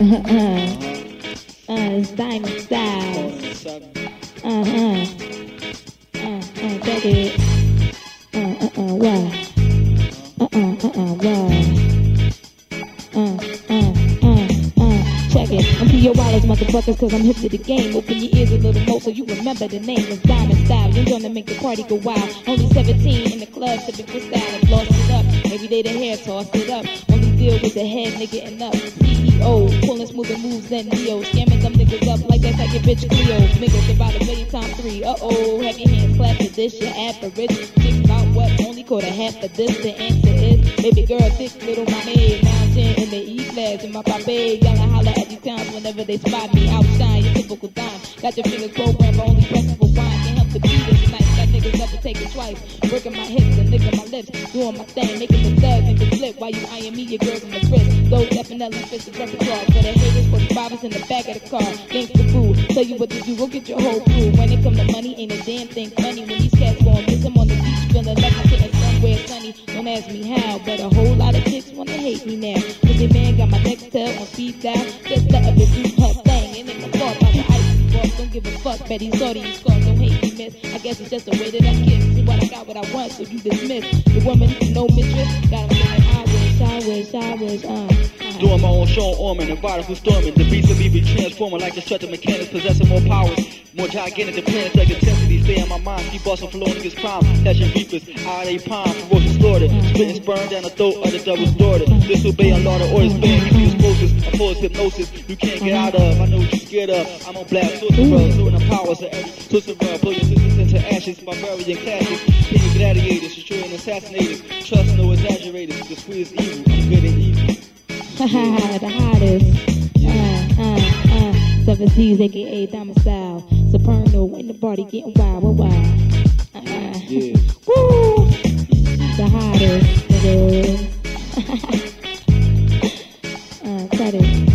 Uh, Diamond Styles. Uh huh. Uh uh, check it. Uh uh uh, why? Uh uh uh uh, why? Uh uh uh uh, check it. I'm your wallets, motherfuckers, cause I'm hip to the game. Open your ears a little more so you remember the name. It's Diamond Style. You're gonna make the party go wild. Only 17 in the club, sipping and lost it up. Every day the hair tossed it up. Only deal with the head nigga and up. CEO, pulling smoother moves than Neo. Scamming them niggas up like that's like your bitch Cleo. Niggas about a million times three. Uh oh, have your hands clapped for this, your average. Think about what only quarter half of this. The answer is baby girl, thick little mommy. Mountain in the E class in my pape. Y'all holla at these towns whenever they spot me. Outshine your typical dime. Got your fingers programmed, but only pressing for wine. Can't help the beat this night. Got niggas up to take it twice. Working my hips lips. Doing my thing, making the thug niggas flip while you eyeing me, your girls in the wrist. Those definitely fits the repertoire. For the haters, 45 in the back of the car. Thanks for food. Tell you what to do, we'll get your whole crew. When it come to money, ain't a damn thing funny. When these cats gon' miss them on the beach, feeling like I'm sitting somewhere sunny. Don't ask me how, but a whole lot of chicks wanna hate me now. Cause your man got my next tail on speed dial. Just let her do her thing. And it's a fault by the ice. Don't give a fuck, Betty. Sorry. Miss. I guess it's just the way that I kiss. See what I got, what I want, so you dismiss. The woman, no mistress. Got him I wish, I wish, uh. Doing my own show on and for storming. The beats of me be transforming like destructive mechanics, possessing more powers. More gigantic than planets like intensity. Stay in my mind, keep busting for niggas prime. Catching reapers, out they palm, ferocious slaughter. Spitting sperm down the throat of the devil's daughter. Disobey a lot of orders, bang, you feel explosives. I pose hypnosis, you can't get out of. I know what you're scared of. I'm on black sorcerer, soaring the powers of every sorcerer. Blow your sisters into ashes, barbarian classes. King gladiators, destroying assassinators. Trust no exaggerators, the sweetest evil, I'm good and evil. the hottest. Uh, uh, uh. Seven Seas, aka Diamond Style. Supernal, in the party getting wild, wild, hottest.